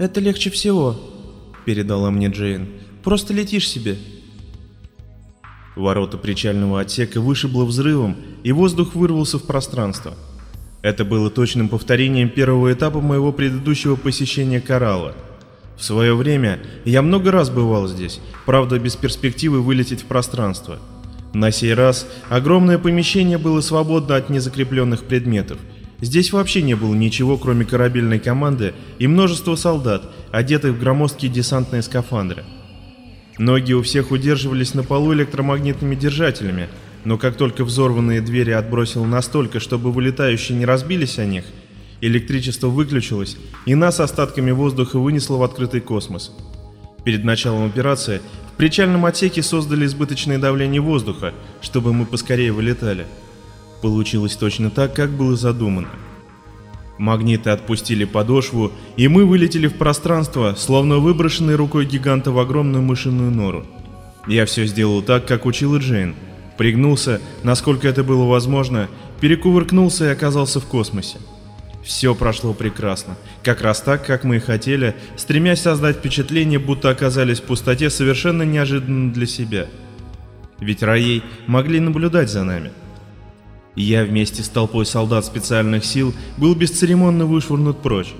«Это легче всего», — передала мне Джейн. «Просто летишь себе». Ворота причального отсека вышибло взрывом, и воздух вырвался в пространство. Это было точным повторением первого этапа моего предыдущего посещения Коралла. В свое время я много раз бывал здесь, правда без перспективы вылететь в пространство. На сей раз огромное помещение было свободно от незакрепленных предметов. Здесь вообще не было ничего, кроме корабельной команды и множества солдат, одетых в громоздкие десантные скафандры. Ноги у всех удерживались на полу электромагнитными держателями, но как только взорванные двери отбросило настолько, чтобы вылетающие не разбились о них, электричество выключилось, и нас остатками воздуха вынесло в открытый космос. Перед началом операции в причальном отсеке создали избыточное давление воздуха, чтобы мы поскорее вылетали. Получилось точно так, как было задумано. Магниты отпустили подошву, и мы вылетели в пространство, словно выброшенной рукой гиганта в огромную мышиную нору. Я все сделал так, как учила Джейн. Пригнулся, насколько это было возможно, перекувыркнулся и оказался в космосе. Все прошло прекрасно, как раз так, как мы и хотели, стремясь создать впечатление, будто оказались в пустоте совершенно неожиданно для себя. Ведь Раей могли наблюдать за нами. Я вместе с толпой солдат специальных сил был бесцеремонно вышвырнут прочь.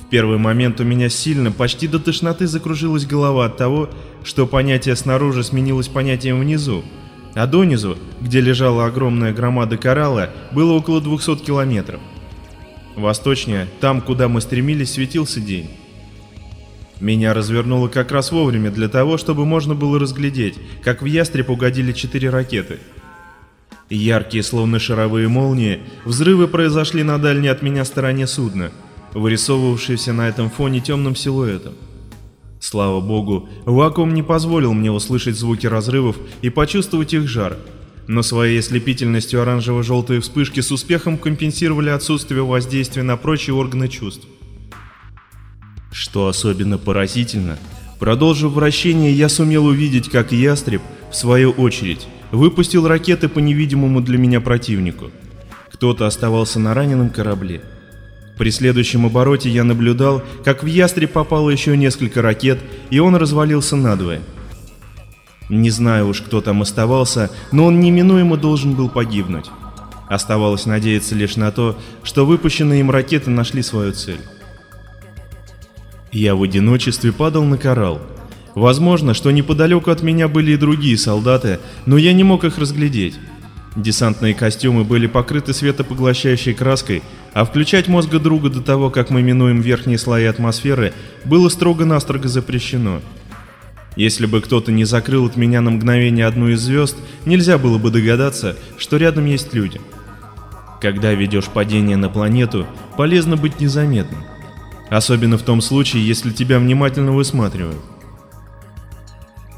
В первый момент у меня сильно, почти до тошноты закружилась голова от того, что понятие снаружи сменилось понятием внизу, а донизу, где лежала огромная громада коралла, было около 200 километров. Восточнее, там, куда мы стремились, светился день. Меня развернуло как раз вовремя для того, чтобы можно было разглядеть, как в ястреб угодили четыре ракеты — Яркие, словно шаровые молнии, взрывы произошли на дальней от меня стороне судна, вырисовывавшиеся на этом фоне темным силуэтом. Слава богу, вакуум не позволил мне услышать звуки разрывов и почувствовать их жар, но своей ослепительностью оранжево-желтые вспышки с успехом компенсировали отсутствие воздействия на прочие органы чувств. Что особенно поразительно, продолжив вращение, я сумел увидеть, как ястреб, в свою очередь, выпустил ракеты по невидимому для меня противнику. Кто-то оставался на раненом корабле. При следующем обороте я наблюдал, как в ястреб попало еще несколько ракет, и он развалился надвое. Не знаю уж, кто там оставался, но он неминуемо должен был погибнуть. Оставалось надеяться лишь на то, что выпущенные им ракеты нашли свою цель. Я в одиночестве падал на коралл, Возможно, что неподалеку от меня были и другие солдаты, но я не мог их разглядеть. Десантные костюмы были покрыты светопоглощающей краской, а включать мозга друга до того, как мы минуем верхние слои атмосферы, было строго-настрого запрещено. Если бы кто-то не закрыл от меня на мгновение одну из звезд, нельзя было бы догадаться, что рядом есть люди. Когда ведешь падение на планету, полезно быть незаметным. Особенно в том случае, если тебя внимательно высматривают.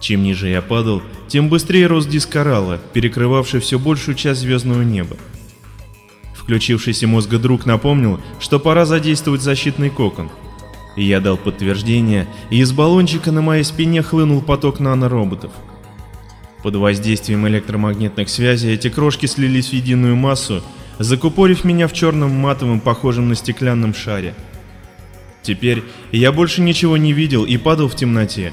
Чем ниже я падал, тем быстрее рос диск коралла, перекрывавший все большую часть звездного неба. Включившийся мозга друг напомнил, что пора задействовать защитный кокон. И я дал подтверждение, и из баллончика на моей спине хлынул поток нанороботов. Под воздействием электромагнитных связей эти крошки слились в единую массу, закупорив меня в черном матовом, похожем на стеклянном шаре. Теперь я больше ничего не видел и падал в темноте.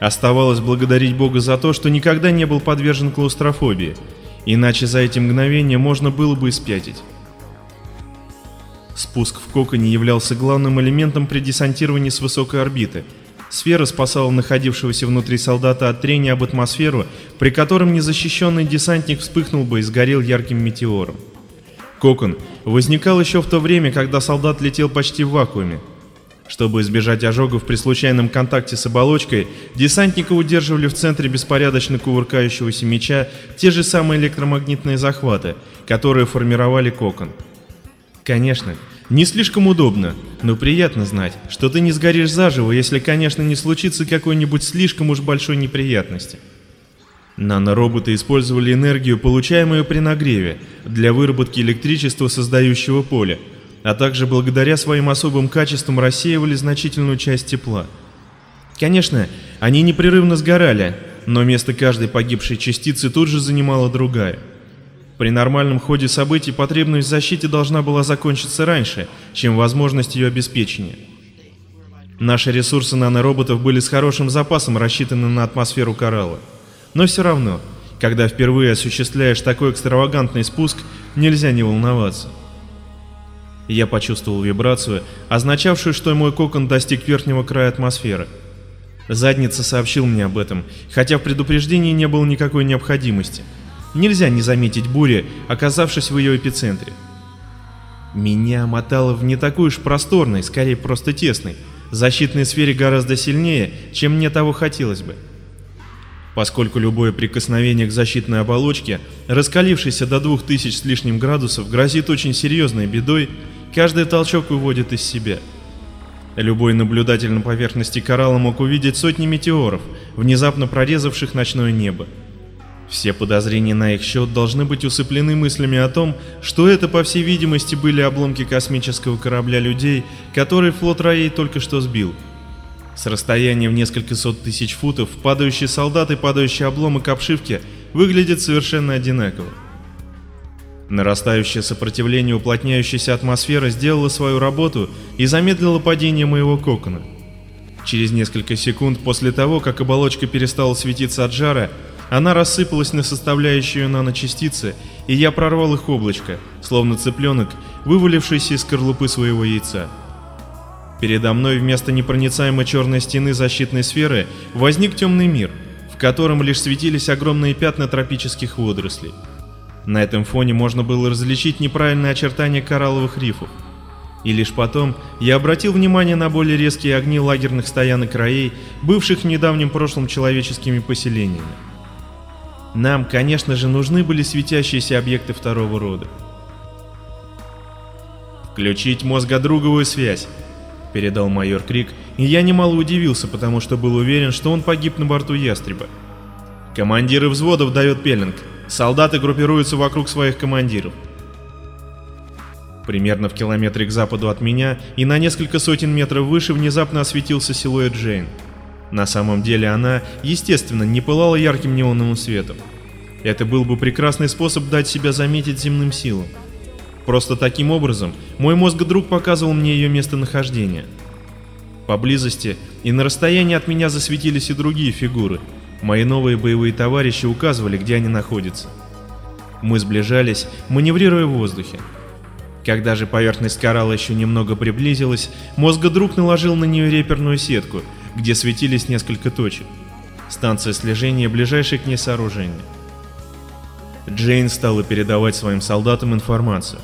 Оставалось благодарить Бога за то, что никогда не был подвержен клаустрофобии, иначе за эти мгновения можно было бы испятить. Спуск в коконе являлся главным элементом при десантировании с высокой орбиты. Сфера спасала находившегося внутри солдата от трения об атмосферу, при котором незащищенный десантник вспыхнул бы и сгорел ярким метеором. Кокон возникал еще в то время, когда солдат летел почти в вакууме, чтобы избежать ожогов при случайном контакте с оболочкой, десантника удерживали в центре беспорядочно кувыркающегося меча те же самые электромагнитные захваты, которые формировали кокон. Конечно, не слишком удобно, но приятно знать, что ты не сгоришь заживо, если, конечно, не случится какой-нибудь слишком уж большой неприятности. Нанороботы использовали энергию, получаемую при нагреве, для выработки электричества создающего поля, а также благодаря своим особым качествам рассеивали значительную часть тепла. Конечно, они непрерывно сгорали, но место каждой погибшей частицы тут же занимала другая. При нормальном ходе событий потребность в защите должна была закончиться раньше, чем возможность ее обеспечения. Наши ресурсы нанороботов были с хорошим запасом рассчитаны на атмосферу коралла. Но все равно, когда впервые осуществляешь такой экстравагантный спуск, нельзя не волноваться. Я почувствовал вибрацию, означавшую, что мой кокон достиг верхнего края атмосферы. Задница сообщил мне об этом, хотя в предупреждении не было никакой необходимости. Нельзя не заметить бури, оказавшись в ее эпицентре. Меня мотало в не такой уж просторной, скорее просто тесной, защитной сфере гораздо сильнее, чем мне того хотелось бы. Поскольку любое прикосновение к защитной оболочке, раскалившейся до 2000 с лишним градусов, грозит очень серьезной бедой, каждый толчок выводит из себя. Любой наблюдатель на поверхности коралла мог увидеть сотни метеоров, внезапно прорезавших ночное небо. Все подозрения на их счет должны быть усыплены мыслями о том, что это, по всей видимости, были обломки космического корабля людей, который флот Раей только что сбил. С расстояния в несколько сот тысяч футов падающий солдат и падающий обломок обшивки выглядят совершенно одинаково. Нарастающее сопротивление уплотняющейся атмосферы сделало свою работу и замедлило падение моего кокона. Через несколько секунд после того, как оболочка перестала светиться от жара, она рассыпалась на составляющие наночастицы, и я прорвал их облачко, словно цыпленок, вывалившийся из скорлупы своего яйца. Передо мной вместо непроницаемой черной стены защитной сферы возник темный мир, в котором лишь светились огромные пятна тропических водорослей. На этом фоне можно было различить неправильные очертания коралловых рифов. И лишь потом я обратил внимание на более резкие огни лагерных стоянок краей, бывших в недавнем прошлом человеческими поселениями. Нам, конечно же, нужны были светящиеся объекты второго рода. «Включить мозгодруговую связь», — передал майор Крик, и я немало удивился, потому что был уверен, что он погиб на борту Ястреба. «Командиры взводов дает пеленг. Солдаты группируются вокруг своих командиров. Примерно в километре к западу от меня и на несколько сотен метров выше внезапно осветился силуэт Джейн. На самом деле она, естественно, не пылала ярким неоновым светом. Это был бы прекрасный способ дать себя заметить земным силам. Просто таким образом мой мозг-друг показывал мне ее местонахождение. Поблизости и на расстоянии от меня засветились и другие фигуры. Мои новые боевые товарищи указывали, где они находятся. Мы сближались, маневрируя в воздухе. Когда же поверхность коралла еще немного приблизилась, мозг-друг наложил на нее реперную сетку, где светились несколько точек. Станция слежения ближайшее к ней сооружение. Джейн стала передавать своим солдатам информацию.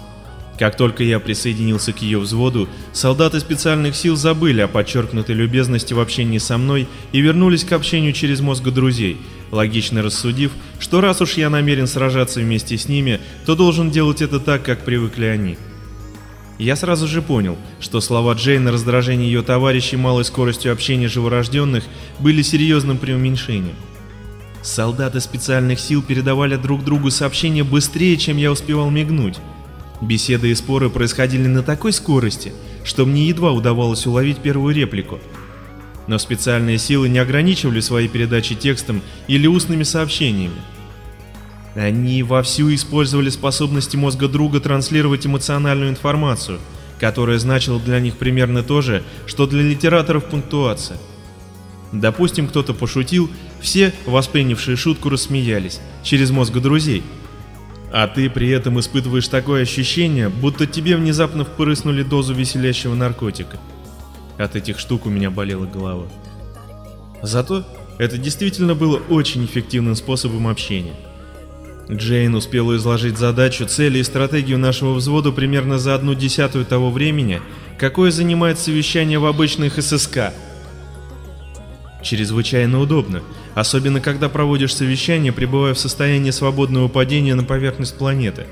Как только я присоединился к ее взводу, солдаты специальных сил забыли о подчеркнутой любезности в общении со мной и вернулись к общению через мозг друзей, логично рассудив, что раз уж я намерен сражаться вместе с ними, то должен делать это так, как привыкли они. Я сразу же понял, что слова Джейн на раздражение ее товарищей малой скоростью общения живорожденных были серьезным преуменьшением. Солдаты специальных сил передавали друг другу сообщения быстрее, чем я успевал мигнуть. Беседы и споры происходили на такой скорости, что мне едва удавалось уловить первую реплику. Но специальные силы не ограничивали свои передачи текстом или устными сообщениями. Они вовсю использовали способности мозга друга транслировать эмоциональную информацию, которая значила для них примерно то же, что для литераторов пунктуация. Допустим, кто-то пошутил, все, воспринявшие шутку, рассмеялись, через мозг друзей. А ты при этом испытываешь такое ощущение, будто тебе внезапно впрыснули дозу веселящего наркотика. От этих штук у меня болела голова. Зато это действительно было очень эффективным способом общения. Джейн успела изложить задачу, цели и стратегию нашего взвода примерно за одну десятую того времени, какое занимает совещание в обычных ССК. Чрезвычайно удобно, особенно когда проводишь совещание, пребывая в состоянии свободного падения на поверхность планеты.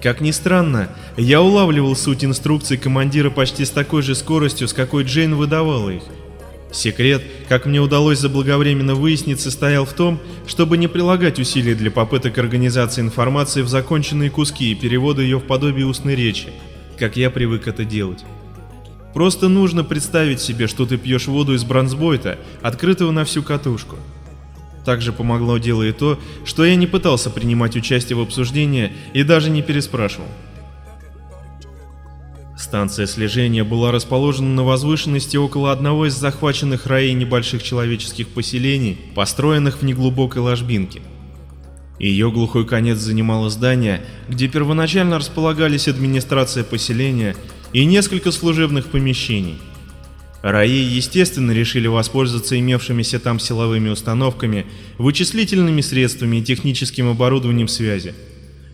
Как ни странно, я улавливал суть инструкций командира почти с такой же скоростью, с какой Джейн выдавала их. Секрет, как мне удалось заблаговременно выяснить, состоял в том, чтобы не прилагать усилий для попыток организации информации в законченные куски и перевода ее в подобие устной речи, как я привык это делать. Просто нужно представить себе, что ты пьешь воду из бронзбойта, открытого на всю катушку. Также помогло дело и то, что я не пытался принимать участие в обсуждении и даже не переспрашивал. Станция слежения была расположена на возвышенности около одного из захваченных раей небольших человеческих поселений, построенных в неглубокой ложбинке. Ее глухой конец занимало здание, где первоначально располагались администрация поселения и несколько служебных помещений. Раи, естественно, решили воспользоваться имевшимися там силовыми установками, вычислительными средствами и техническим оборудованием связи.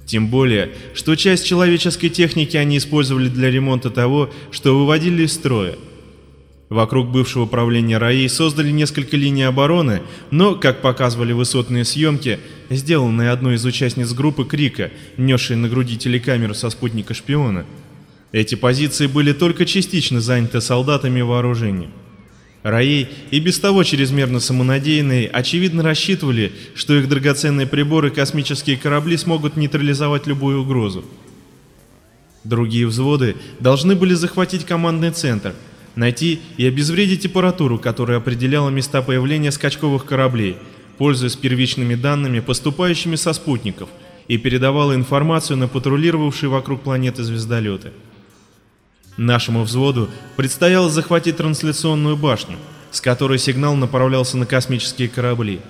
Тем более, что часть человеческой техники они использовали для ремонта того, что выводили из строя. Вокруг бывшего правления РАИ создали несколько линий обороны, но, как показывали высотные съемки, сделанные одной из участниц группы Крика, несшей на груди телекамеру со спутника шпиона, эти позиции были только частично заняты солдатами и вооружением. Раей и без того чрезмерно самонадеянные, очевидно рассчитывали, что их драгоценные приборы космические корабли смогут нейтрализовать любую угрозу. Другие взводы должны были захватить командный центр, найти и обезвредить аппаратуру, которая определяла места появления скачковых кораблей, пользуясь первичными данными, поступающими со спутников, и передавала информацию на патрулировавшие вокруг планеты звездолеты. Нашему взводу предстояло захватить трансляционную башню, с которой сигнал направлялся на космические корабли.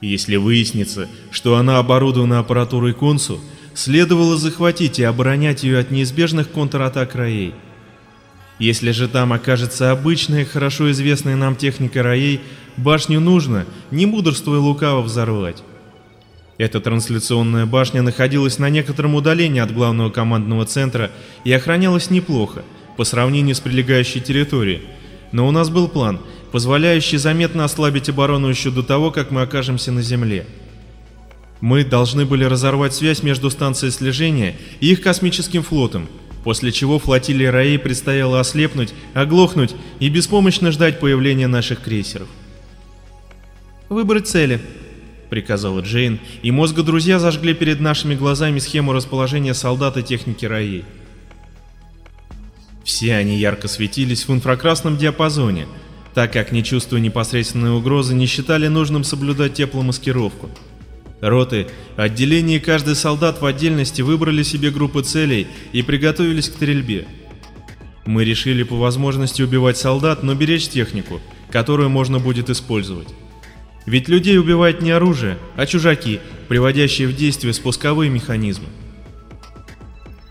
Если выяснится, что она оборудована аппаратурой Консу, следовало захватить и оборонять ее от неизбежных контратак Раей. Если же там окажется обычная, хорошо известная нам техника Раей, башню нужно, не мудрствуя лукаво, взорвать. Эта трансляционная башня находилась на некотором удалении от главного командного центра и охранялась неплохо, по сравнению с прилегающей территорией. Но у нас был план, позволяющий заметно ослабить оборону еще до того, как мы окажемся на Земле. Мы должны были разорвать связь между станцией слежения и их космическим флотом, после чего флотилии Раи предстояло ослепнуть, оглохнуть и беспомощно ждать появления наших крейсеров. Выбрать цели, — приказала Джейн, и мозга друзья зажгли перед нашими глазами схему расположения солдат и техники Раи. Все они ярко светились в инфракрасном диапазоне, так как, не чувствуя непосредственной угрозы, не считали нужным соблюдать тепломаскировку. Роты, отделения и каждый солдат в отдельности выбрали себе группы целей и приготовились к стрельбе. Мы решили по возможности убивать солдат, но беречь технику, которую можно будет использовать. Ведь людей убивает не оружие, а чужаки, приводящие в действие спусковые механизмы.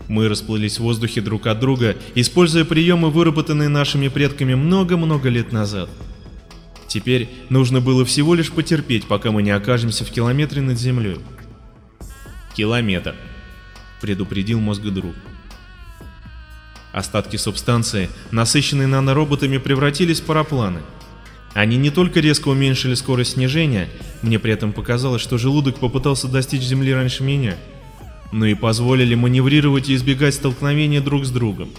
Мы расплылись в воздухе друг от друга, используя приемы, выработанные нашими предками много-много лет назад. Теперь нужно было всего лишь потерпеть, пока мы не окажемся в километре над землей. «Километр», — предупредил мозгодруг. Остатки субстанции, насыщенные нанороботами, превратились в парапланы — они не только резко уменьшили скорость снижения, мне при этом показалось, что желудок попытался достичь земли раньше меня, но и позволили маневрировать и избегать столкновения друг с другом.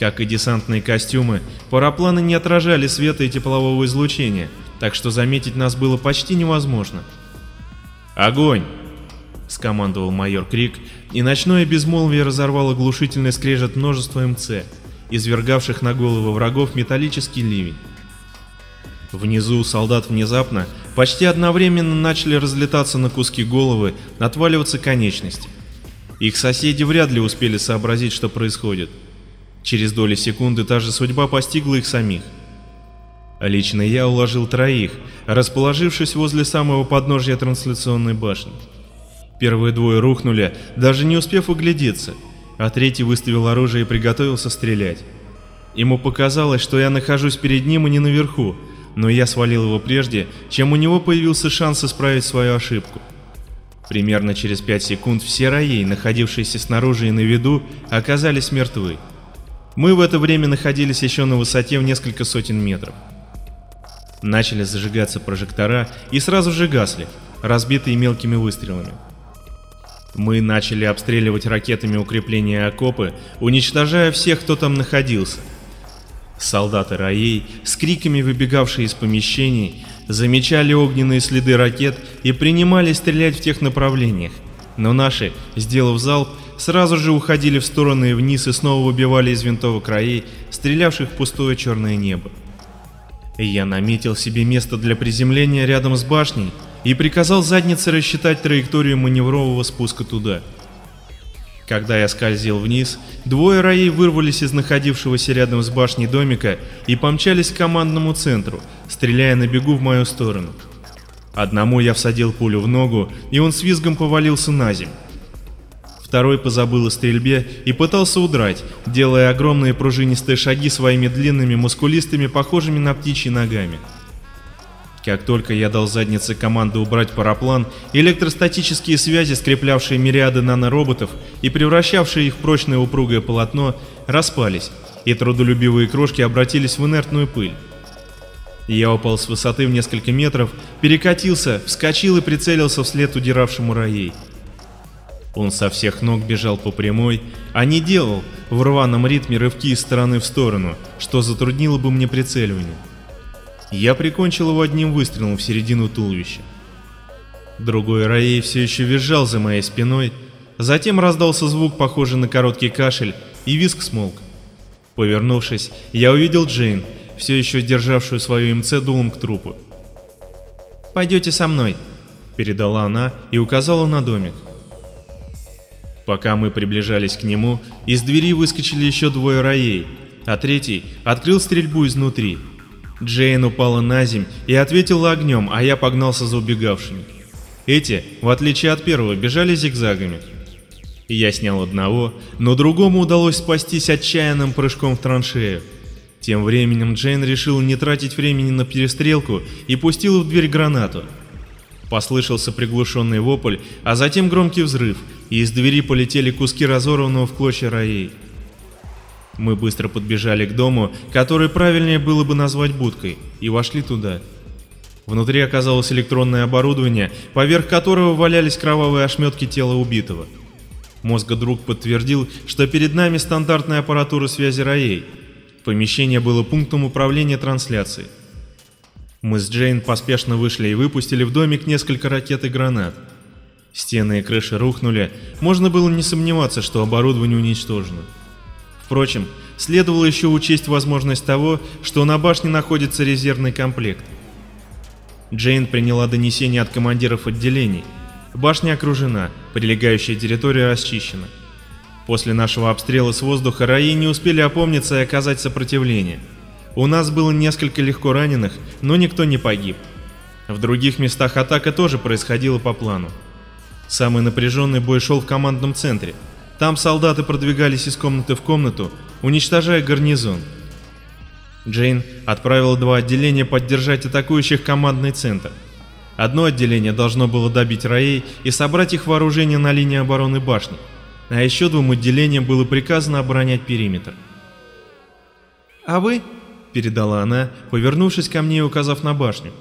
Как и десантные костюмы, парапланы не отражали света и теплового излучения, так что заметить нас было почти невозможно. «Огонь!» — скомандовал майор Крик, и ночное безмолвие разорвало глушительный скрежет множества МЦ, извергавших на головы врагов металлический ливень. Внизу солдат внезапно, почти одновременно начали разлетаться на куски головы, отваливаться конечности. Их соседи вряд ли успели сообразить, что происходит. Через доли секунды та же судьба постигла их самих. Лично я уложил троих, расположившись возле самого подножья трансляционной башни. Первые двое рухнули, даже не успев углядеться, а третий выставил оружие и приготовился стрелять. Ему показалось, что я нахожусь перед ним и не наверху, но я свалил его прежде, чем у него появился шанс исправить свою ошибку. Примерно через 5 секунд все раи, находившиеся снаружи и на виду, оказались мертвы. Мы в это время находились еще на высоте в несколько сотен метров. Начали зажигаться прожектора и сразу же гасли, разбитые мелкими выстрелами. Мы начали обстреливать ракетами укрепления окопы, уничтожая всех, кто там находился – Солдаты Раей, с криками выбегавшие из помещений, замечали огненные следы ракет и принимали стрелять в тех направлениях. Но наши, сделав залп, сразу же уходили в стороны и вниз и снова выбивали из винтовок Раей, стрелявших в пустое черное небо. Я наметил себе место для приземления рядом с башней и приказал заднице рассчитать траекторию маневрового спуска туда. Когда я скользил вниз, двое раей вырвались из находившегося рядом с башней домика и помчались к командному центру, стреляя на бегу в мою сторону. Одному я всадил пулю в ногу, и он с визгом повалился на землю. Второй позабыл о стрельбе и пытался удрать, делая огромные пружинистые шаги своими длинными, мускулистыми, похожими на птичьи ногами. Как только я дал заднице команду убрать параплан, электростатические связи, скреплявшие мириады нанороботов и превращавшие их в прочное упругое полотно, распались, и трудолюбивые крошки обратились в инертную пыль. Я упал с высоты в несколько метров, перекатился, вскочил и прицелился вслед удиравшему Раей. Он со всех ног бежал по прямой, а не делал в рваном ритме рывки из стороны в сторону, что затруднило бы мне прицеливание. Я прикончил его одним выстрелом в середину туловища. Другой Раей все еще визжал за моей спиной, затем раздался звук, похожий на короткий кашель, и визг смолк. Повернувшись, я увидел Джейн, все еще державшую свою МЦ дулом к трупу. «Пойдете со мной», — передала она и указала на домик. Пока мы приближались к нему, из двери выскочили еще двое Раей, а третий открыл стрельбу изнутри. Джейн упала на земь и ответила огнем, а я погнался за убегавшими. Эти, в отличие от первого, бежали зигзагами. Я снял одного, но другому удалось спастись отчаянным прыжком в траншею. Тем временем Джейн решил не тратить времени на перестрелку и пустил в дверь гранату. Послышался приглушенный вопль, а затем громкий взрыв, и из двери полетели куски разорванного в клочья роей. Мы быстро подбежали к дому, который правильнее было бы назвать будкой, и вошли туда. Внутри оказалось электронное оборудование, поверх которого валялись кровавые ошметки тела убитого. Мозгодруг подтвердил, что перед нами стандартная аппаратура связи роей. Помещение было пунктом управления трансляцией. Мы с Джейн поспешно вышли и выпустили в домик несколько ракет и гранат. Стены и крыши рухнули, можно было не сомневаться, что оборудование уничтожено. Впрочем, следовало еще учесть возможность того, что на башне находится резервный комплект. Джейн приняла донесение от командиров отделений. Башня окружена, прилегающая территория расчищена. После нашего обстрела с воздуха раи не успели опомниться и оказать сопротивление. У нас было несколько легко раненых, но никто не погиб. В других местах атака тоже происходила по плану. Самый напряженный бой шел в командном центре – там солдаты продвигались из комнаты в комнату, уничтожая гарнизон. Джейн отправила два отделения поддержать атакующих командный центр. Одно отделение должно было добить Раей и собрать их вооружение на линии обороны башни, а еще двум отделениям было приказано оборонять периметр. «А вы?» — передала она, повернувшись ко мне и указав на башню.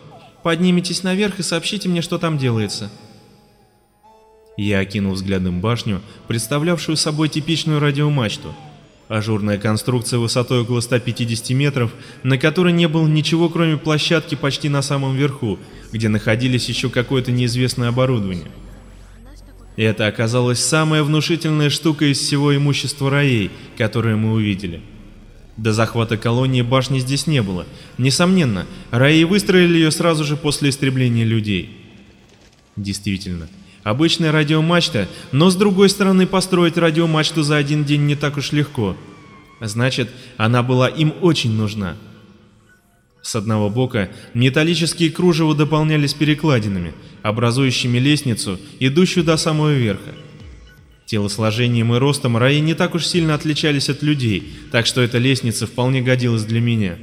«Поднимитесь наверх и сообщите мне, что там делается». Я окинул взглядом башню, представлявшую собой типичную радиомачту. Ажурная конструкция высотой около 150 метров, на которой не было ничего кроме площадки почти на самом верху, где находились еще какое-то неизвестное оборудование. Это оказалась самая внушительная штука из всего имущества Раей, которое мы увидели. До захвата колонии башни здесь не было. Несомненно, Раи выстроили ее сразу же после истребления людей. Действительно, Обычная радиомачта, но с другой стороны построить радиомачту за один день не так уж легко. Значит, она была им очень нужна. С одного бока металлические кружева дополнялись перекладинами, образующими лестницу, идущую до самого верха. Телосложением и ростом раи не так уж сильно отличались от людей, так что эта лестница вполне годилась для меня.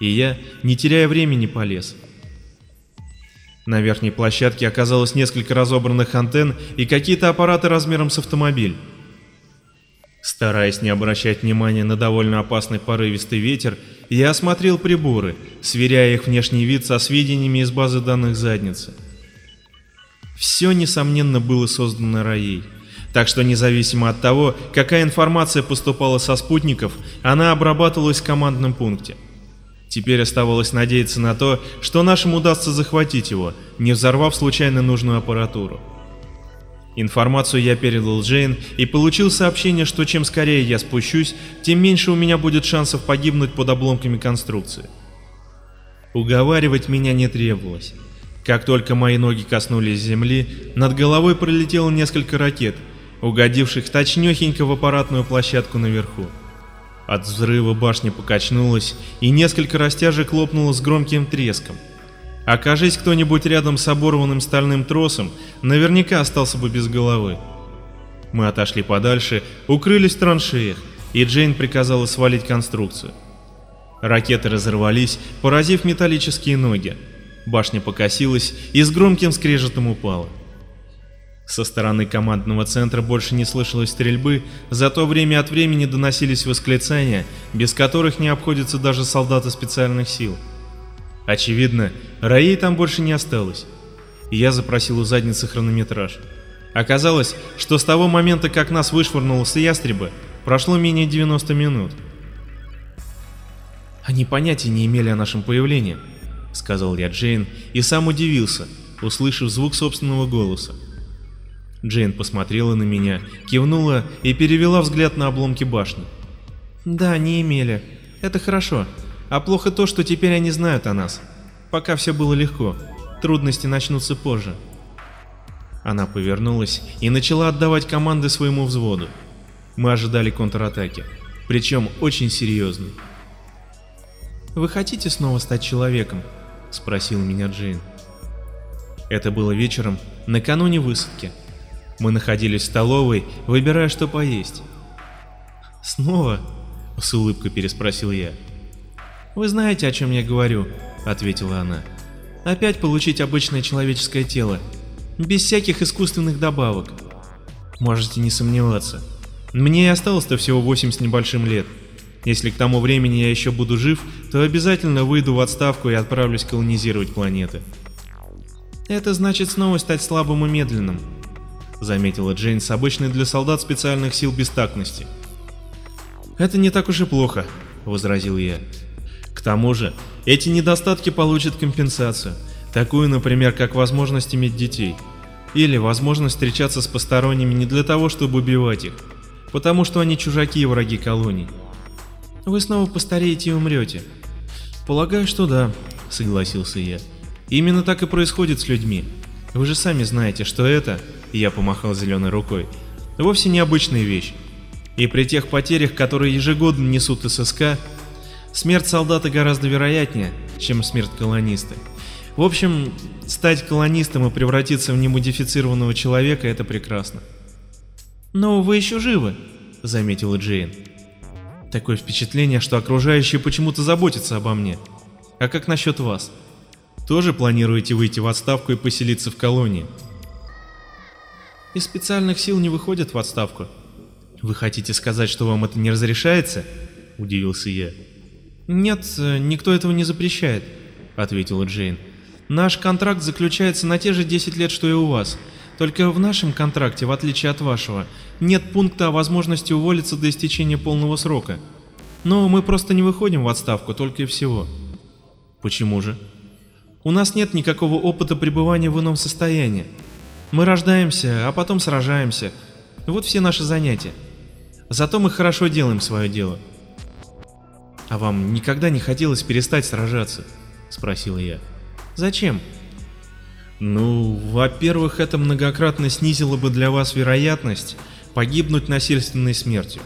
И я, не теряя времени, полез. На верхней площадке оказалось несколько разобранных антенн и какие-то аппараты размером с автомобиль. Стараясь не обращать внимания на довольно опасный порывистый ветер, я осмотрел приборы, сверяя их внешний вид со сведениями из базы данных задницы. Все, несомненно, было создано Раей, так что независимо от того, какая информация поступала со спутников, она обрабатывалась в командном пункте. Теперь оставалось надеяться на то, что нашим удастся захватить его, не взорвав случайно нужную аппаратуру. Информацию я передал Джейн и получил сообщение, что чем скорее я спущусь, тем меньше у меня будет шансов погибнуть под обломками конструкции. Уговаривать меня не требовалось. Как только мои ноги коснулись земли, над головой пролетело несколько ракет, угодивших точнёхенько в аппаратную площадку наверху. От взрыва башня покачнулась и несколько растяжек лопнуло с громким треском. Окажись кто-нибудь рядом с оборванным стальным тросом, наверняка остался бы без головы. Мы отошли подальше, укрылись в траншеях, и Джейн приказала свалить конструкцию. Ракеты разорвались, поразив металлические ноги. Башня покосилась и с громким скрежетом упала. Со стороны командного центра больше не слышалось стрельбы, зато время от времени доносились восклицания, без которых не обходятся даже солдаты специальных сил. Очевидно, Раей там больше не осталось. Я запросил у задницы хронометраж. Оказалось, что с того момента, как нас вышвырнуло с ястреба, прошло менее 90 минут. «Они понятия не имели о нашем появлении», — сказал я Джейн и сам удивился, услышав звук собственного голоса. Джейн посмотрела на меня, кивнула и перевела взгляд на обломки башни. «Да, не имели. Это хорошо. А плохо то, что теперь они знают о нас. Пока все было легко. Трудности начнутся позже». Она повернулась и начала отдавать команды своему взводу. Мы ожидали контратаки, причем очень серьезной. «Вы хотите снова стать человеком?» — спросил меня Джейн. Это было вечером, накануне высадки. Мы находились в столовой, выбирая, что поесть. «Снова?» — с улыбкой переспросил я. «Вы знаете, о чем я говорю», — ответила она. «Опять получить обычное человеческое тело, без всяких искусственных добавок. Можете не сомневаться. Мне и осталось-то всего 8 с небольшим лет. Если к тому времени я еще буду жив, то обязательно выйду в отставку и отправлюсь колонизировать планеты. Это значит снова стать слабым и медленным, заметила Джейн с обычной для солдат специальных сил бестактности. «Это не так уж и плохо», — возразил я. «К тому же, эти недостатки получат компенсацию, такую, например, как возможность иметь детей, или возможность встречаться с посторонними не для того, чтобы убивать их, потому что они чужаки и враги колоний. Вы снова постареете и умрете». «Полагаю, что да», — согласился я. «Именно так и происходит с людьми. Вы же сами знаете, что это, я помахал зеленой рукой, вовсе необычная вещь. И при тех потерях, которые ежегодно несут ССК, смерть солдата гораздо вероятнее, чем смерть колониста. В общем, стать колонистом и превратиться в немодифицированного человека – это прекрасно. «Но вы еще живы», – заметила Джейн. «Такое впечатление, что окружающие почему-то заботятся обо мне. А как насчет вас? Тоже планируете выйти в отставку и поселиться в колонии?» Из специальных сил не выходят в отставку. Вы хотите сказать, что вам это не разрешается? Удивился я. Нет, никто этого не запрещает, ответила Джейн. Наш контракт заключается на те же 10 лет, что и у вас. Только в нашем контракте, в отличие от вашего, нет пункта о возможности уволиться до истечения полного срока. Но мы просто не выходим в отставку, только и всего. Почему же? У нас нет никакого опыта пребывания в ином состоянии. Мы рождаемся, а потом сражаемся. Вот все наши занятия. Зато мы хорошо делаем свое дело. А вам никогда не хотелось перестать сражаться? Спросил я. Зачем? Ну, во-первых, это многократно снизило бы для вас вероятность погибнуть насильственной смертью.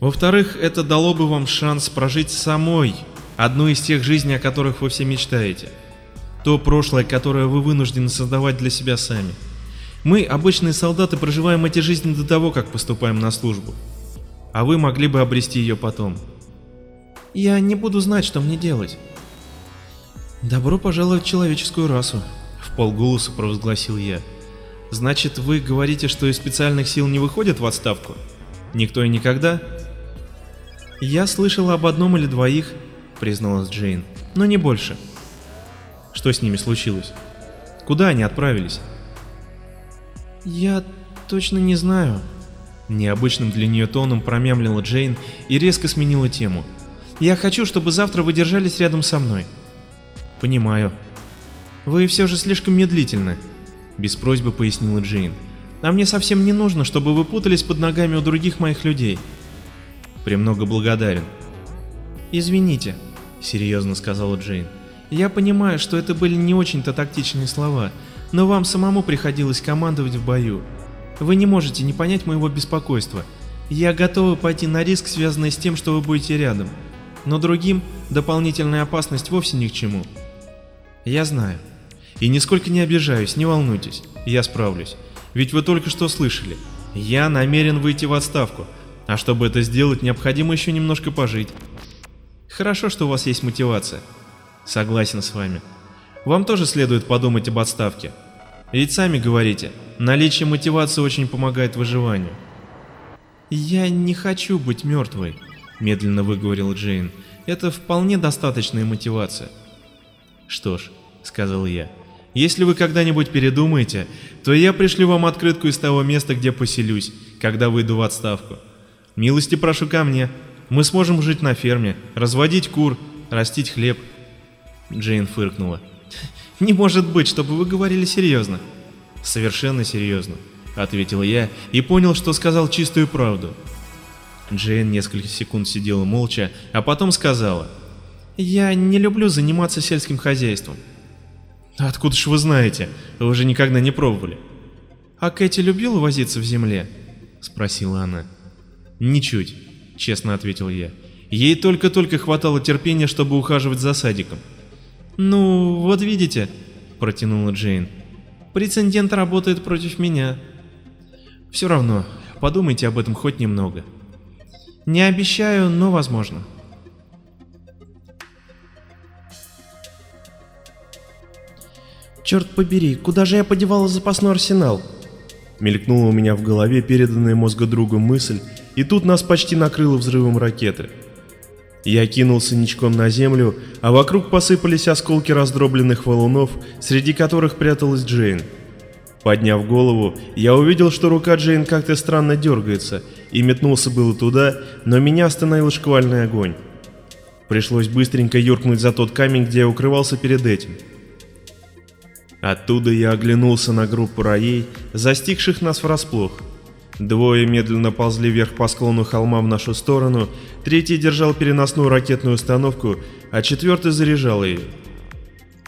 Во-вторых, это дало бы вам шанс прожить самой одну из тех жизней, о которых вы все мечтаете. То прошлое, которое вы вынуждены создавать для себя сами. Мы, обычные солдаты, проживаем эти жизни до того, как поступаем на службу. А вы могли бы обрести ее потом. Я не буду знать, что мне делать. Добро пожаловать в человеческую расу, в полголоса провозгласил я. Значит, вы говорите, что из специальных сил не выходят в отставку? Никто и никогда? Я слышала об одном или двоих, призналась Джейн, но не больше. Что с ними случилось? Куда они отправились? «Я точно не знаю». Необычным для нее тоном промямлила Джейн и резко сменила тему. «Я хочу, чтобы завтра вы держались рядом со мной». «Понимаю». «Вы все же слишком медлительны», — без просьбы пояснила Джейн. «А мне совсем не нужно, чтобы вы путались под ногами у других моих людей». «Премного благодарен». «Извините», — серьезно сказала Джейн. «Я понимаю, что это были не очень-то тактичные слова, но вам самому приходилось командовать в бою. Вы не можете не понять моего беспокойства. Я готова пойти на риск, связанный с тем, что вы будете рядом. Но другим дополнительная опасность вовсе ни к чему. Я знаю. И нисколько не обижаюсь, не волнуйтесь. Я справлюсь. Ведь вы только что слышали. Я намерен выйти в отставку. А чтобы это сделать, необходимо еще немножко пожить. Хорошо, что у вас есть мотивация. Согласен с вами. Вам тоже следует подумать об отставке. Ведь сами говорите, наличие мотивации очень помогает выживанию. «Я не хочу быть мертвой», — медленно выговорила Джейн. «Это вполне достаточная мотивация». «Что ж», — сказал я, — «если вы когда-нибудь передумаете, то я пришлю вам открытку из того места, где поселюсь, когда выйду в отставку. Милости прошу ко мне. Мы сможем жить на ферме, разводить кур, растить хлеб». Джейн фыркнула. «Не может быть, чтобы вы говорили серьезно». «Совершенно серьезно», — ответил я и понял, что сказал чистую правду. Джейн несколько секунд сидела молча, а потом сказала. «Я не люблю заниматься сельским хозяйством». «Откуда ж вы знаете? Вы уже никогда не пробовали». «А Кэти любила возиться в земле?» — спросила она. «Ничуть», — честно ответил я. «Ей только-только хватало терпения, чтобы ухаживать за садиком». «Ну, вот видите», — протянула Джейн. «Прецедент работает против меня». «Все равно, подумайте об этом хоть немного». «Не обещаю, но возможно». «Черт побери, куда же я подевала запасной арсенал?» Мелькнула у меня в голове переданная мозгодругом мысль, и тут нас почти накрыло взрывом ракеты. Я кинулся ничком на землю, а вокруг посыпались осколки раздробленных валунов, среди которых пряталась Джейн. Подняв голову, я увидел, что рука Джейн как-то странно дергается, и метнулся было туда, но меня остановил шквальный огонь. Пришлось быстренько юркнуть за тот камень, где я укрывался перед этим. Оттуда я оглянулся на группу роей, застигших нас врасплох. Двое медленно ползли вверх по склону холма в нашу сторону, третий держал переносную ракетную установку, а четвертый заряжал ее.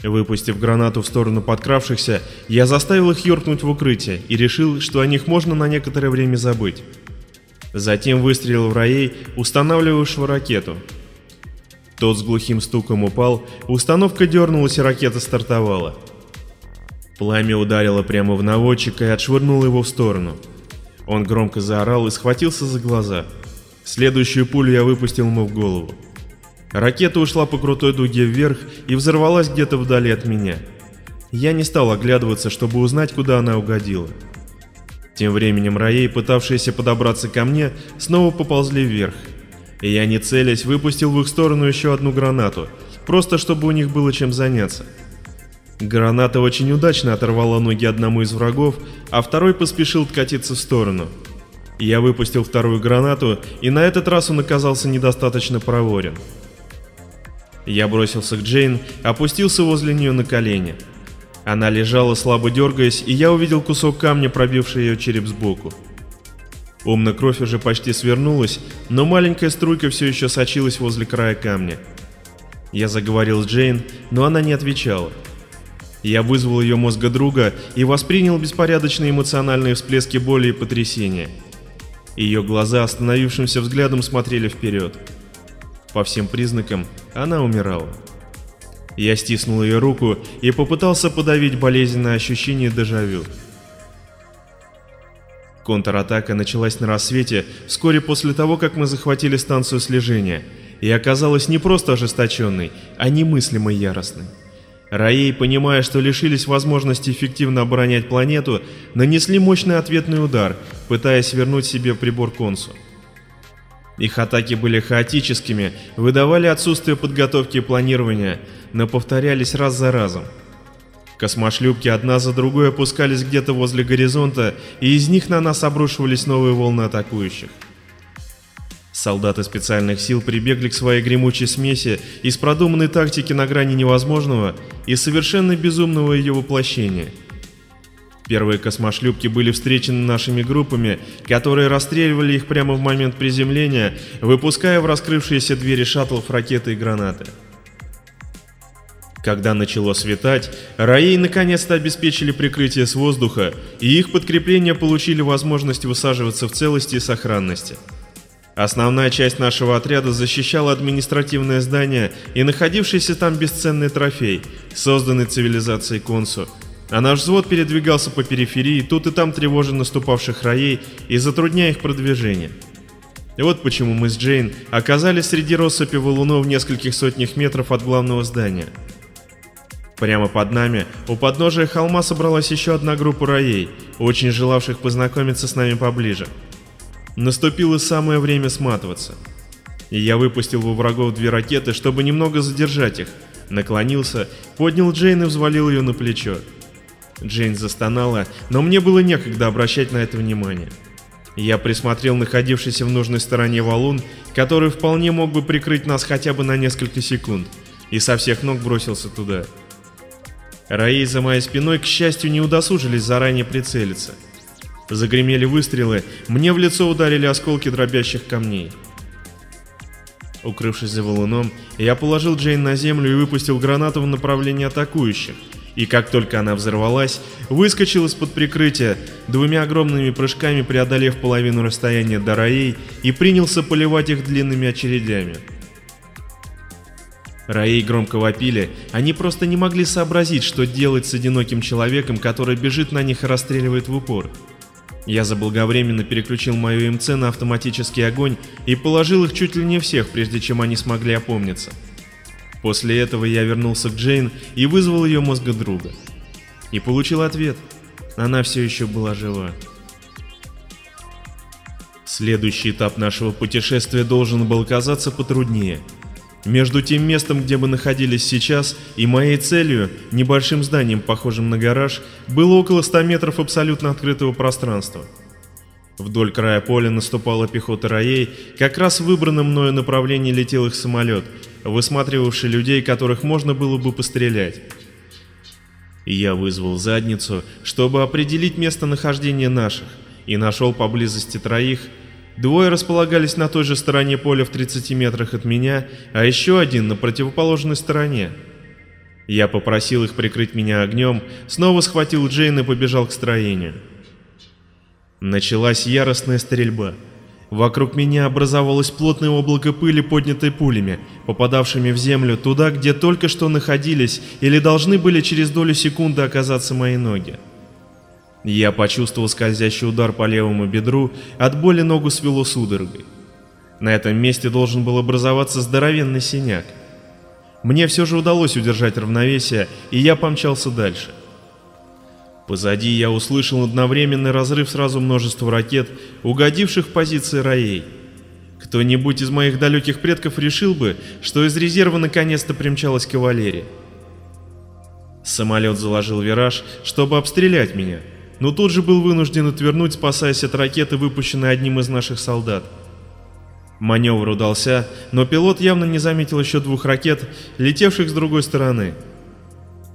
Выпустив гранату в сторону подкравшихся, я заставил их юркнуть в укрытие и решил, что о них можно на некоторое время забыть. Затем выстрелил в роей, устанавливавшего ракету. Тот с глухим стуком упал, установка дернулась и ракета стартовала. Пламя ударило прямо в наводчика и отшвырнуло его в сторону. Он громко заорал и схватился за глаза. Следующую пулю я выпустил ему в голову. Ракета ушла по крутой дуге вверх и взорвалась где-то вдали от меня. Я не стал оглядываться, чтобы узнать, куда она угодила. Тем временем роей, пытавшиеся подобраться ко мне, снова поползли вверх. И я, не целясь, выпустил в их сторону еще одну гранату, просто чтобы у них было чем заняться. Граната очень удачно оторвала ноги одному из врагов, а второй поспешил откатиться в сторону. Я выпустил вторую гранату, и на этот раз он оказался недостаточно проворен. Я бросился к Джейн, опустился возле нее на колени. Она лежала, слабо дергаясь, и я увидел кусок камня, пробивший ее череп сбоку. Умная кровь уже почти свернулась, но маленькая струйка все еще сочилась возле края камня. Я заговорил с Джейн, но она не отвечала. Я вызвал ее мозгодруга и воспринял беспорядочные эмоциональные всплески боли и потрясения. Ее глаза остановившимся взглядом смотрели вперед. По всем признакам, она умирала. Я стиснул ее руку и попытался подавить болезненное ощущение дежавю. Контратака началась на рассвете вскоре после того, как мы захватили станцию слежения, и оказалась не просто ожесточенной, а немыслимо яростной. Раей, понимая, что лишились возможности эффективно оборонять планету, нанесли мощный ответный удар, пытаясь вернуть себе прибор Консу. Их атаки были хаотическими, выдавали отсутствие подготовки и планирования, но повторялись раз за разом. Космошлюпки одна за другой опускались где-то возле горизонта, и из них на нас обрушивались новые волны атакующих. Солдаты специальных сил прибегли к своей гремучей смеси из продуманной тактики на грани невозможного и совершенно безумного ее воплощения. Первые космошлюпки были встречены нашими группами, которые расстреливали их прямо в момент приземления, выпуская в раскрывшиеся двери шаттлов ракеты и гранаты. Когда начало светать, Раей наконец-то обеспечили прикрытие с воздуха, и их подкрепления получили возможность высаживаться в целости и сохранности. Основная часть нашего отряда защищала административное здание и находившийся там бесценный трофей, созданный цивилизацией Консу. А наш взвод передвигался по периферии, тут и там тревожа наступавших раей и затрудняя их продвижение. Вот почему мы с Джейн оказались среди россыпи валунов в нескольких сотнях метров от главного здания – Прямо под нами, у подножия холма собралась еще одна группа роей, очень желавших познакомиться с нами поближе. Наступило самое время сматываться. Я выпустил во врагов две ракеты, чтобы немного задержать их. Наклонился, поднял Джейн и взвалил ее на плечо. Джейн застонала, но мне было некогда обращать на это внимание. Я присмотрел находившийся в нужной стороне валун, который вполне мог бы прикрыть нас хотя бы на несколько секунд, и со всех ног бросился туда. Раи за моей спиной, к счастью, не удосужились заранее прицелиться. Загремели выстрелы, мне в лицо ударили осколки дробящих камней. Укрывшись за валуном, я положил Джейн на землю и выпустил гранату в направлении атакующих. И как только она взорвалась, выскочил из-под прикрытия, двумя огромными прыжками преодолев половину расстояния до Раей и принялся поливать их длинными очередями. Раи громко вопили, они просто не могли сообразить, что делать с одиноким человеком, который бежит на них и расстреливает в упор. Я заблаговременно переключил мою МЦ на автоматический огонь и положил их чуть ли не всех, прежде чем они смогли опомниться. После этого я вернулся к Джейн и вызвал ее мозга друга. И получил ответ. Она все еще была жива. Следующий этап нашего путешествия должен был казаться потруднее – между тем местом, где мы находились сейчас, и моей целью, небольшим зданием, похожим на гараж, было около 100 метров абсолютно открытого пространства. Вдоль края поля наступала пехота роей, как раз в выбранном мною направлении летел их самолет, высматривавший людей, которых можно было бы пострелять. Я вызвал задницу, чтобы определить местонахождение наших, и нашел поблизости троих, Двое располагались на той же стороне поля в 30 метрах от меня, а еще один на противоположной стороне. Я попросил их прикрыть меня огнем, снова схватил Джейн и побежал к строению. Началась яростная стрельба. Вокруг меня образовалось плотное облако пыли, поднятой пулями, попадавшими в землю туда, где только что находились или должны были через долю секунды оказаться мои ноги. Я почувствовал скользящий удар по левому бедру, от боли ногу свело судорогой. На этом месте должен был образоваться здоровенный синяк. Мне все же удалось удержать равновесие, и я помчался дальше. Позади я услышал одновременный разрыв сразу множества ракет, угодивших в позиции роей. Кто-нибудь из моих далеких предков решил бы, что из резерва наконец-то примчалась кавалерия. Самолет заложил вираж, чтобы обстрелять меня — но тут же был вынужден отвернуть, спасаясь от ракеты, выпущенной одним из наших солдат. Маневр удался, но пилот явно не заметил еще двух ракет, летевших с другой стороны.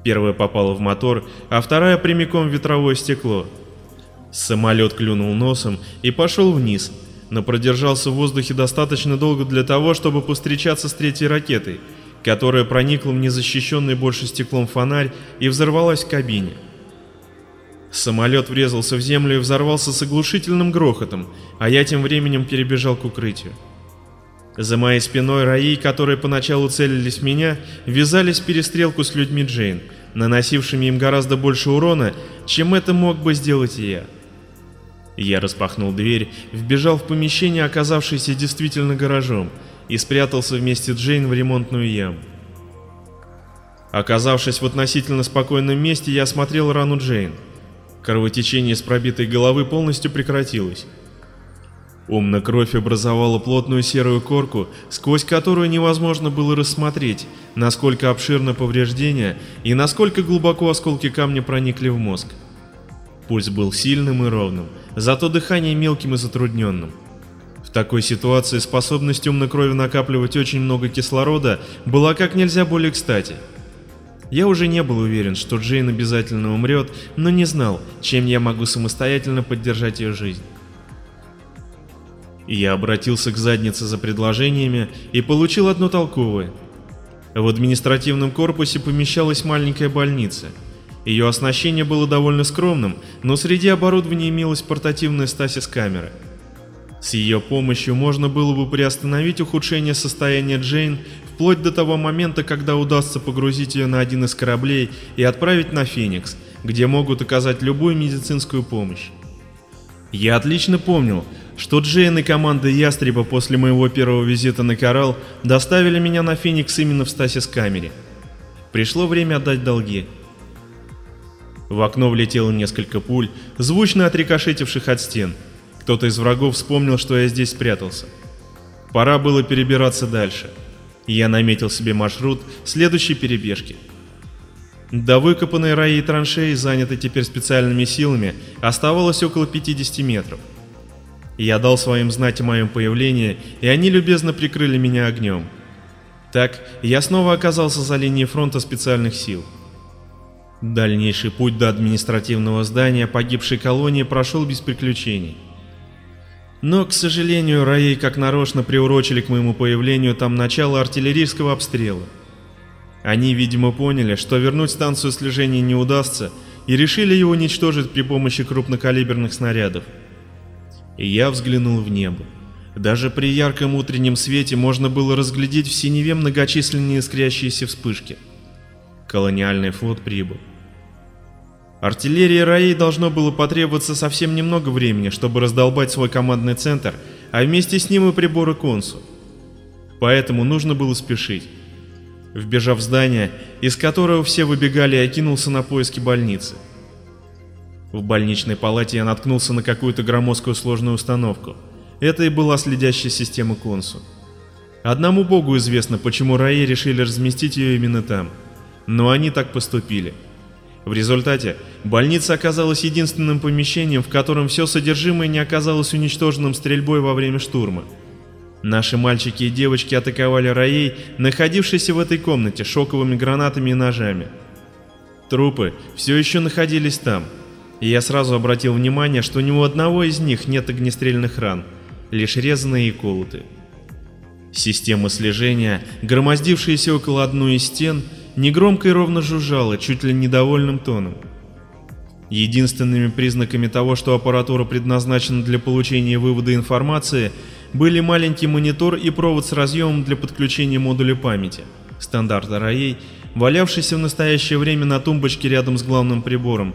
Первая попала в мотор, а вторая прямиком в ветровое стекло. Самолет клюнул носом и пошел вниз, но продержался в воздухе достаточно долго для того, чтобы повстречаться с третьей ракетой, которая проникла в незащищенный больше стеклом фонарь и взорвалась в кабине. Самолет врезался в землю и взорвался с оглушительным грохотом, а я тем временем перебежал к укрытию. За моей спиной раи, которые поначалу целились в меня, ввязались в перестрелку с людьми Джейн, наносившими им гораздо больше урона, чем это мог бы сделать и я. Я распахнул дверь, вбежал в помещение, оказавшееся действительно гаражом, и спрятался вместе с Джейн в ремонтную яму. Оказавшись в относительно спокойном месте, я осмотрел рану Джейн. Кровотечение с пробитой головы полностью прекратилось. Умно кровь образовала плотную серую корку, сквозь которую невозможно было рассмотреть, насколько обширно повреждение и насколько глубоко осколки камня проникли в мозг. Пульс был сильным и ровным, зато дыхание мелким и затрудненным. В такой ситуации способность умной крови накапливать очень много кислорода была как нельзя более кстати – я уже не был уверен, что Джейн обязательно умрет, но не знал, чем я могу самостоятельно поддержать ее жизнь. Я обратился к заднице за предложениями и получил одно толковое. В административном корпусе помещалась маленькая больница. Ее оснащение было довольно скромным, но среди оборудования имелась портативная стасис-камера. С ее помощью можно было бы приостановить ухудшение состояния Джейн вплоть до того момента, когда удастся погрузить ее на один из кораблей и отправить на Феникс, где могут оказать любую медицинскую помощь. Я отлично помнил, что Джейн и команда Ястреба после моего первого визита на Коралл доставили меня на Феникс именно в стасис-камере. Пришло время отдать долги. В окно влетело несколько пуль, звучно отрикошетивших от стен. Кто-то из врагов вспомнил, что я здесь спрятался. Пора было перебираться дальше. Я наметил себе маршрут следующей перебежки. До выкопанной раи траншеи, занятой теперь специальными силами, оставалось около 50 метров. Я дал своим знать о моем появлении, и они любезно прикрыли меня огнем. Так, я снова оказался за линией фронта специальных сил. Дальнейший путь до административного здания погибшей колонии прошел без приключений. Но, к сожалению, Раей как нарочно приурочили к моему появлению там начало артиллерийского обстрела. Они, видимо, поняли, что вернуть станцию слежения не удастся, и решили его уничтожить при помощи крупнокалиберных снарядов и я взглянул в небо. Даже при ярком утреннем свете можно было разглядеть в синеве многочисленные искрящиеся вспышки. Колониальный флот прибыл. Артиллерии Раи должно было потребоваться совсем немного времени, чтобы раздолбать свой командный центр, а вместе с ним и приборы консу. Поэтому нужно было спешить. Вбежав в здание, из которого все выбегали, я кинулся на поиски больницы. В больничной палате я наткнулся на какую-то громоздкую сложную установку. Это и была следящая система Консу. Одному богу известно, почему Раи решили разместить ее именно там. Но они так поступили. В результате больница оказалась единственным помещением, в котором все содержимое не оказалось уничтоженным стрельбой во время штурма. Наши мальчики и девочки атаковали Раей, находившиеся в этой комнате, шоковыми гранатами и ножами. Трупы все еще находились там, и я сразу обратил внимание, что ни у одного из них нет огнестрельных ран, лишь резаные и колотые. Система слежения, громоздившаяся около одной из стен, негромко и ровно жужжала, чуть ли недовольным тоном. Единственными признаками того, что аппаратура предназначена для получения вывода информации, были маленький монитор и провод с разъемом для подключения модуля памяти, стандарта RAE, валявшийся в настоящее время на тумбочке рядом с главным прибором,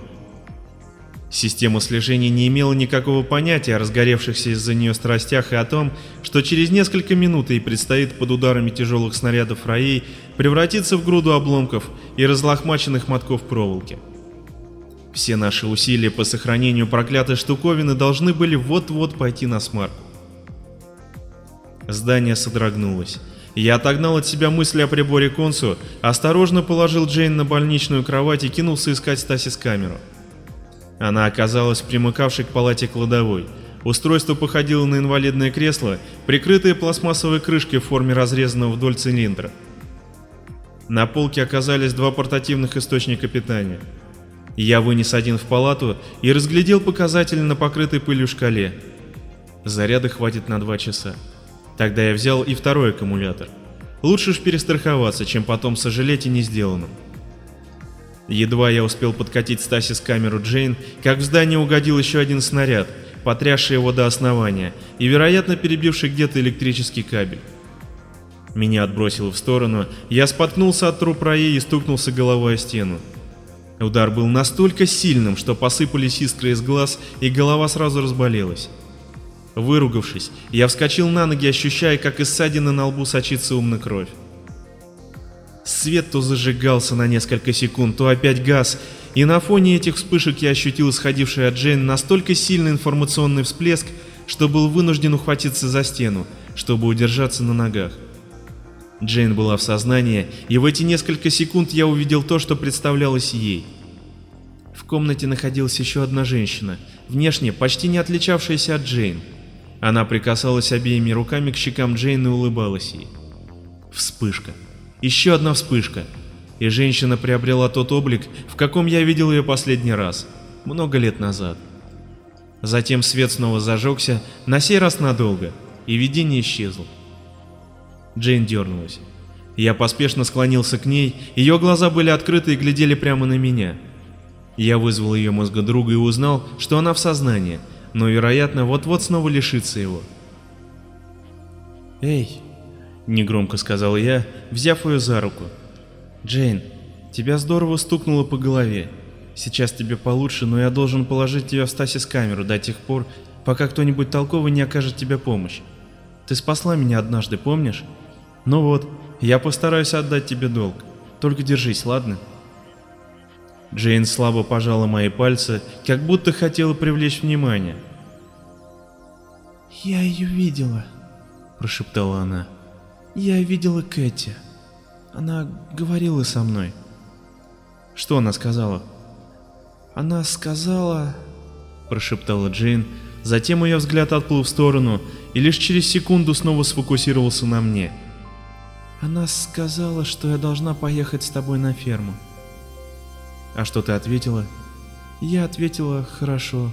Система слежения не имела никакого понятия о разгоревшихся из-за нее страстях и о том, что через несколько минут ей предстоит под ударами тяжелых снарядов раей превратиться в груду обломков и разлохмаченных мотков проволоки. Все наши усилия по сохранению проклятой штуковины должны были вот-вот пойти на смарку. Здание содрогнулось. Я отогнал от себя мысли о приборе консу, осторожно положил Джейн на больничную кровать и кинулся искать Стасис камеру. Она оказалась примыкавшей к палате кладовой. Устройство походило на инвалидное кресло, прикрытое пластмассовой крышкой в форме разрезанного вдоль цилиндра. На полке оказались два портативных источника питания. Я вынес один в палату и разглядел показатели на покрытой пылью шкале. Заряда хватит на два часа. Тогда я взял и второй аккумулятор. Лучше ж перестраховаться, чем потом сожалеть и не сделанным. Едва я успел подкатить Стасис камеру Джейн, как в здание угодил еще один снаряд, потрясший его до основания и, вероятно, перебивший где-то электрический кабель. Меня отбросило в сторону, я споткнулся от труп Раи и стукнулся головой о стену. Удар был настолько сильным, что посыпались искры из глаз, и голова сразу разболелась. Выругавшись, я вскочил на ноги, ощущая, как из ссадины на лбу сочится умная кровь. Свет то зажигался на несколько секунд, то опять газ, и на фоне этих вспышек я ощутил исходивший от Джейн настолько сильный информационный всплеск, что был вынужден ухватиться за стену, чтобы удержаться на ногах. Джейн была в сознании, и в эти несколько секунд я увидел то, что представлялось ей. В комнате находилась еще одна женщина, внешне почти не отличавшаяся от Джейн. Она прикасалась обеими руками к щекам Джейн и улыбалась ей. Вспышка. Еще одна вспышка, и женщина приобрела тот облик, в каком я видел ее последний раз, много лет назад. Затем свет снова зажегся, на сей раз надолго, и видение исчезло. Джейн дернулась. Я поспешно склонился к ней, ее глаза были открыты и глядели прямо на меня. Я вызвал ее мозгодруга и узнал, что она в сознании, но, вероятно, вот-вот снова лишится его. «Эй!» — негромко сказал я, взяв ее за руку. «Джейн, тебя здорово стукнуло по голове. Сейчас тебе получше, но я должен положить тебя в стасис камеру до тех пор, пока кто-нибудь толковый не окажет тебе помощь. Ты спасла меня однажды, помнишь? Ну вот, я постараюсь отдать тебе долг. Только держись, ладно?» Джейн слабо пожала мои пальцы, как будто хотела привлечь внимание. «Я ее видела», — прошептала она. «Я видела Кэти. Она говорила со мной». «Что она сказала?» «Она сказала...» — прошептала Джейн, затем ее взгляд отплыл в сторону и лишь через секунду снова сфокусировался на мне. «Она сказала, что я должна поехать с тобой на ферму». А что ты ответила? Я ответила «хорошо».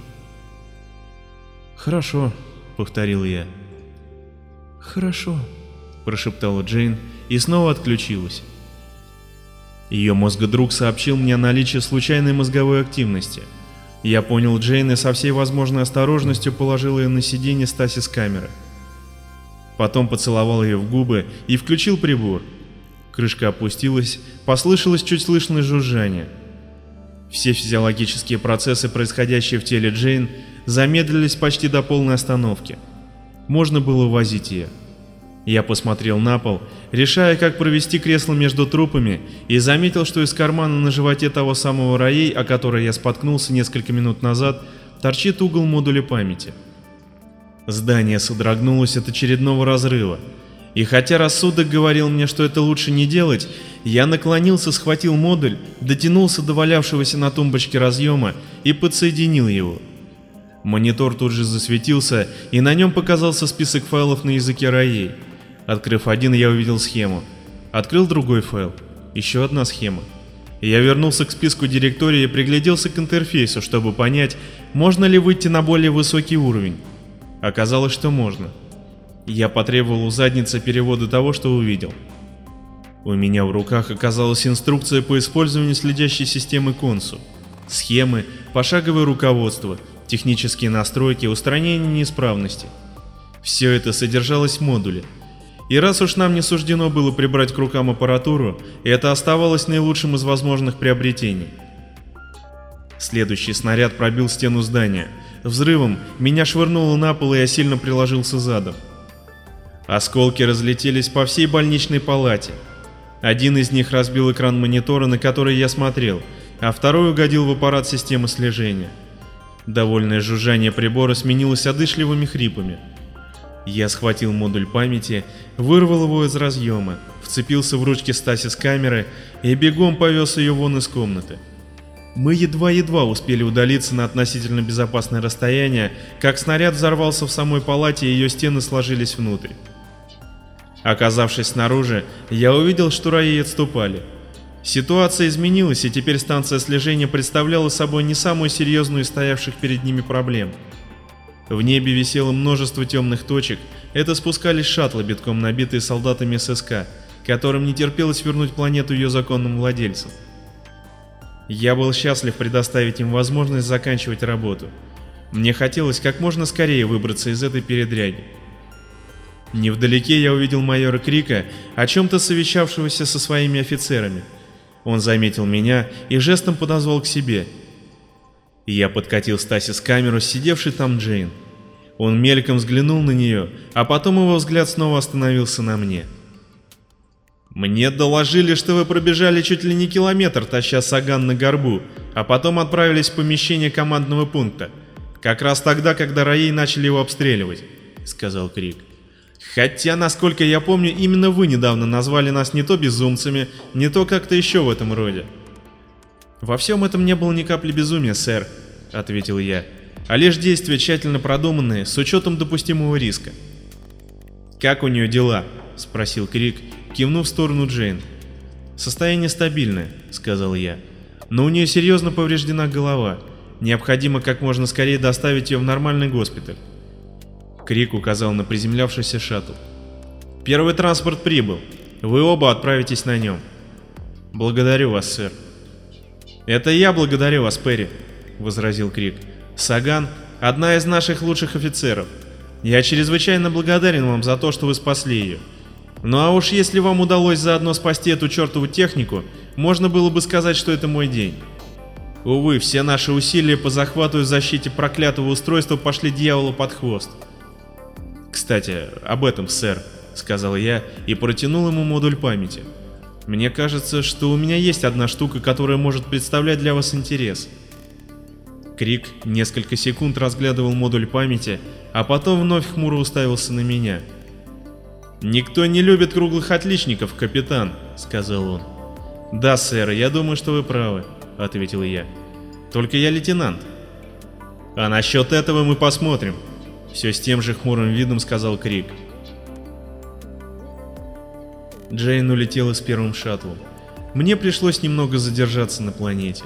«Хорошо», — повторил я. «Хорошо», — прошептала Джейн и снова отключилась. Ее мозгодруг сообщил мне о наличии случайной мозговой активности. Я понял Джейн и со всей возможной осторожностью положил ее на сиденье Стаси с камеры. Потом поцеловал ее в губы и включил прибор. Крышка опустилась, послышалось чуть слышное жужжание — все физиологические процессы, происходящие в теле Джейн, замедлились почти до полной остановки. Можно было возить ее. Я посмотрел на пол, решая, как провести кресло между трупами, и заметил, что из кармана на животе того самого Раей, о которой я споткнулся несколько минут назад, торчит угол модуля памяти. Здание содрогнулось от очередного разрыва, и хотя рассудок говорил мне, что это лучше не делать, я наклонился, схватил модуль, дотянулся до валявшегося на тумбочке разъема и подсоединил его. Монитор тут же засветился, и на нем показался список файлов на языке Раей. Открыв один, я увидел схему. Открыл другой файл. Еще одна схема. Я вернулся к списку директории и пригляделся к интерфейсу, чтобы понять, можно ли выйти на более высокий уровень. Оказалось, что можно. Я потребовал у задницы перевода того, что увидел. У меня в руках оказалась инструкция по использованию следящей системы Консу. Схемы, пошаговое руководство, технические настройки, устранение неисправностей. Все это содержалось в модуле. И раз уж нам не суждено было прибрать к рукам аппаратуру, это оставалось наилучшим из возможных приобретений. Следующий снаряд пробил стену здания. Взрывом меня швырнуло на пол, и я сильно приложился задом. Осколки разлетелись по всей больничной палате. Один из них разбил экран монитора, на который я смотрел, а второй угодил в аппарат системы слежения. Довольное жужжание прибора сменилось одышливыми хрипами. Я схватил модуль памяти, вырвал его из разъема, вцепился в ручки Стасис камеры и бегом повез ее вон из комнаты. Мы едва-едва успели удалиться на относительно безопасное расстояние, как снаряд взорвался в самой палате и ее стены сложились внутрь. Оказавшись снаружи, я увидел, что раи отступали. Ситуация изменилась, и теперь станция слежения представляла собой не самую серьезную из стоявших перед ними проблем. В небе висело множество темных точек, это спускались шаттлы, битком набитые солдатами ССК, которым не терпелось вернуть планету ее законным владельцам. Я был счастлив предоставить им возможность заканчивать работу. Мне хотелось как можно скорее выбраться из этой передряги. Невдалеке я увидел майора Крика, о чем-то совещавшегося со своими офицерами. Он заметил меня и жестом подозвал к себе. Я подкатил Стасис камеру, сидевший там Джейн. Он мельком взглянул на нее, а потом его взгляд снова остановился на мне. «Мне доложили, что вы пробежали чуть ли не километр, таща Саган на горбу, а потом отправились в помещение командного пункта. Как раз тогда, когда Раей начали его обстреливать», — сказал Крик. Хотя, насколько я помню, именно вы недавно назвали нас не то безумцами, не то как-то еще в этом роде. Во всем этом не было ни капли безумия, сэр, ответил я, а лишь действия тщательно продуманные, с учетом допустимого риска. Как у нее дела? спросил Крик, кивнув в сторону Джейн. Состояние стабильное, сказал я, но у нее серьезно повреждена голова. Необходимо как можно скорее доставить ее в нормальный госпиталь. Крик указал на приземлявшийся шаттл. «Первый транспорт прибыл», Вы оба отправитесь на нем. Благодарю вас, сэр. Это я благодарю вас, Перри, возразил Крик. Саган — одна из наших лучших офицеров. Я чрезвычайно благодарен вам за то, что вы спасли ее. Ну а уж если вам удалось заодно спасти эту чертову технику, можно было бы сказать, что это мой день. Увы, все наши усилия по захвату и защите проклятого устройства пошли дьяволу под хвост. Кстати, об этом, сэр, сказал я и протянул ему модуль памяти. Мне кажется, что у меня есть одна штука, которая может представлять для вас интерес. Крик несколько секунд разглядывал модуль памяти, а потом вновь хмуро уставился на меня. «Никто не любит круглых отличников, капитан», — сказал он. «Да, сэр, я думаю, что вы правы», — ответил я. «Только я лейтенант». «А насчет этого мы посмотрим», — все с тем же хмурым видом сказал Крик. Джейн улетела с первым шаттлом. Мне пришлось немного задержаться на планете.